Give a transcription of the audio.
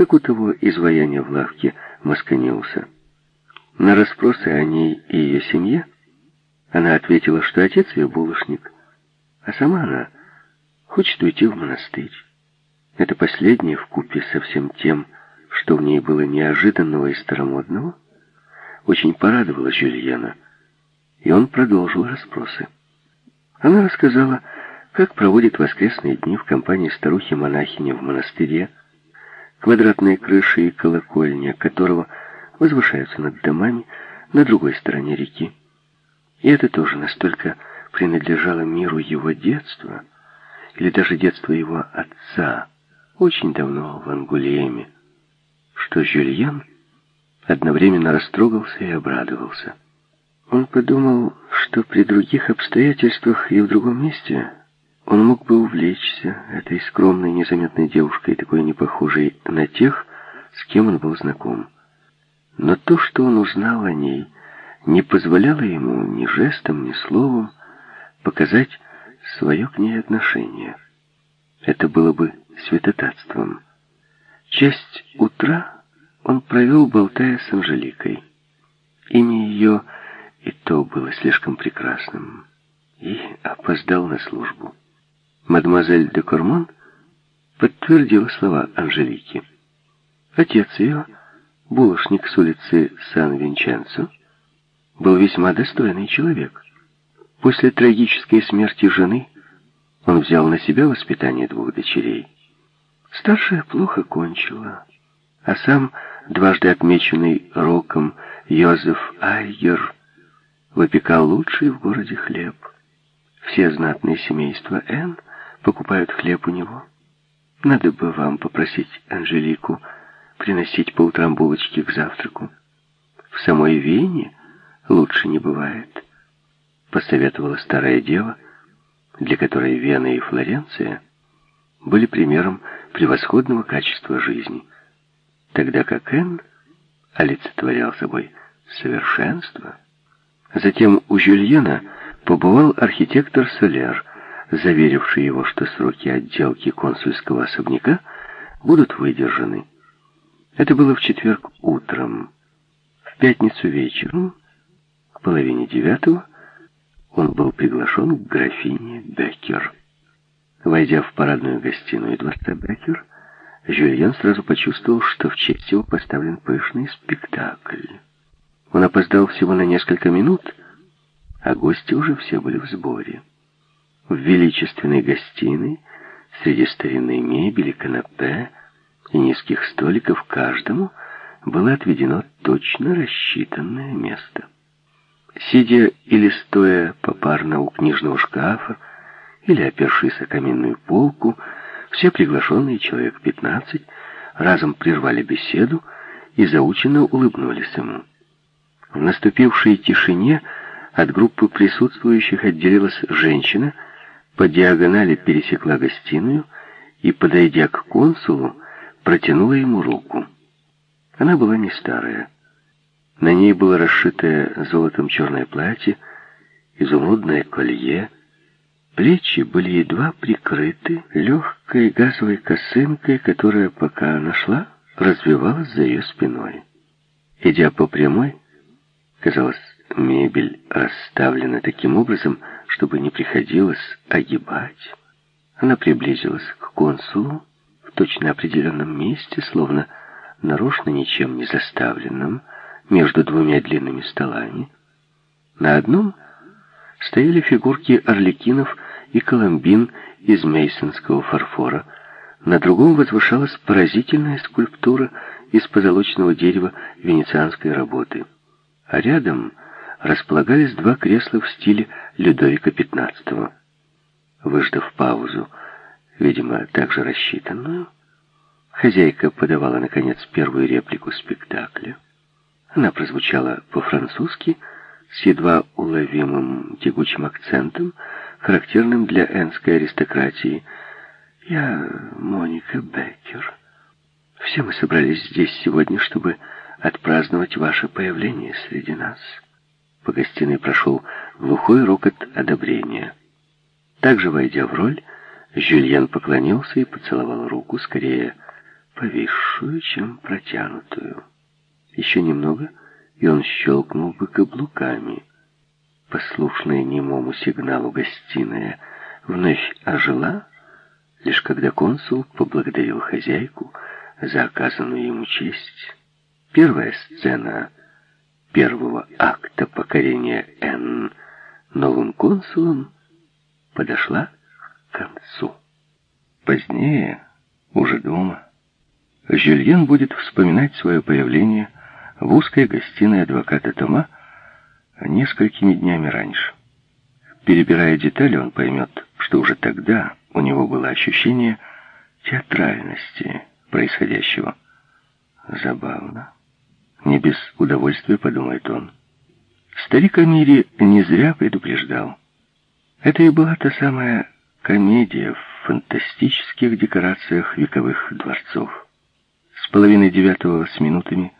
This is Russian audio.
как у того изваяния в лавке Масканиуса. На расспросы о ней и ее семье она ответила, что отец ее булочник, а сама она хочет уйти в монастырь. Это последнее вкупе со всем тем, что в ней было неожиданного и старомодного, очень порадовало Жюльена, и он продолжил расспросы. Она рассказала, как проводит воскресные дни в компании старухи-монахини в монастыре, квадратные крыши и колокольня которого возвышаются над домами на другой стороне реки. И это тоже настолько принадлежало миру его детства, или даже детства его отца, очень давно в Ангулеме, что Жюльен одновременно растрогался и обрадовался. Он подумал, что при других обстоятельствах и в другом месте он мог бы увлечься этой скромной, незаметной девушкой, такой не похожей на тех, с кем он был знаком. Но то, что он узнал о ней, не позволяло ему ни жестом, ни словом показать свое к ней отношение. Это было бы святотатством. Часть утра он провел, болтая с Анжеликой. Имя ее и то было слишком прекрасным, и опоздал на службу. Мадемуазель де Кормон подтвердила слова Анжелики. Отец ее, булочник с улицы Сан-Винченцо, был весьма достойный человек. После трагической смерти жены он взял на себя воспитание двух дочерей. Старшая плохо кончила, а сам, дважды отмеченный роком Йозеф Айгер, выпекал лучший в городе хлеб. Все знатные семейства Н покупают хлеб у него. Надо бы вам попросить Анжелику приносить по утрам булочки к завтраку. В самой Вене лучше не бывает, посоветовала старая дева, для которой Вена и Флоренция были примером превосходного качества жизни, тогда как Энн олицетворял собой совершенство. Затем у Жюльена побывал архитектор Соляр, заверивший его, что сроки отделки консульского особняка будут выдержаны. Это было в четверг утром. В пятницу вечером, к половине девятого, он был приглашен к графине Беккер. Войдя в парадную гостиную дворца Беккер, Жюльен сразу почувствовал, что в честь его поставлен пышный спектакль. Он опоздал всего на несколько минут, а гости уже все были в сборе. В величественной гостиной, среди старинной мебели, канапе и низких столиков, каждому было отведено точно рассчитанное место. Сидя или стоя попарно у книжного шкафа, или опершись о каменную полку, все приглашенные, человек пятнадцать, разом прервали беседу и заученно улыбнулись ему. В наступившей тишине от группы присутствующих отделилась женщина, по диагонали пересекла гостиную и, подойдя к консулу, протянула ему руку. Она была не старая. На ней было расшитое золотом черное платье, изумрудное колье. Плечи были едва прикрыты легкой газовой косынкой, которая, пока она шла, развивалась за ее спиной. Идя по прямой, казалось, мебель расставлена таким образом, чтобы не приходилось огибать. Она приблизилась к консулу в точно определенном месте, словно нарочно ничем не заставленном, между двумя длинными столами. На одном стояли фигурки орликинов и коломбин из мейсонского фарфора, на другом возвышалась поразительная скульптура из позолоченного дерева венецианской работы. А рядом располагались два кресла в стиле Людовика XV. Выждав паузу, видимо, также рассчитанную, хозяйка подавала, наконец, первую реплику спектакля. Она прозвучала по-французски с едва уловимым тягучим акцентом, характерным для энской аристократии. «Я Моника Беккер. Все мы собрались здесь сегодня, чтобы отпраздновать ваше появление среди нас». По гостиной прошел глухой рокот одобрения. Также, войдя в роль, Жюльен поклонился и поцеловал руку, скорее повисшую, чем протянутую. Еще немного, и он щелкнул бы каблуками. Послушная немому сигналу гостиная вновь ожила, лишь когда консул поблагодарил хозяйку за оказанную ему честь. Первая сцена первого акта покорения Н новым консулом подошла к концу. Позднее, уже дома, Жюльен будет вспоминать свое появление в узкой гостиной адвоката Тома несколькими днями раньше. Перебирая детали, он поймет, что уже тогда у него было ощущение театральности происходящего. Забавно. Не без удовольствия, подумает он. Старик о мире не зря предупреждал. Это и была та самая комедия в фантастических декорациях вековых дворцов. С половины девятого с минутами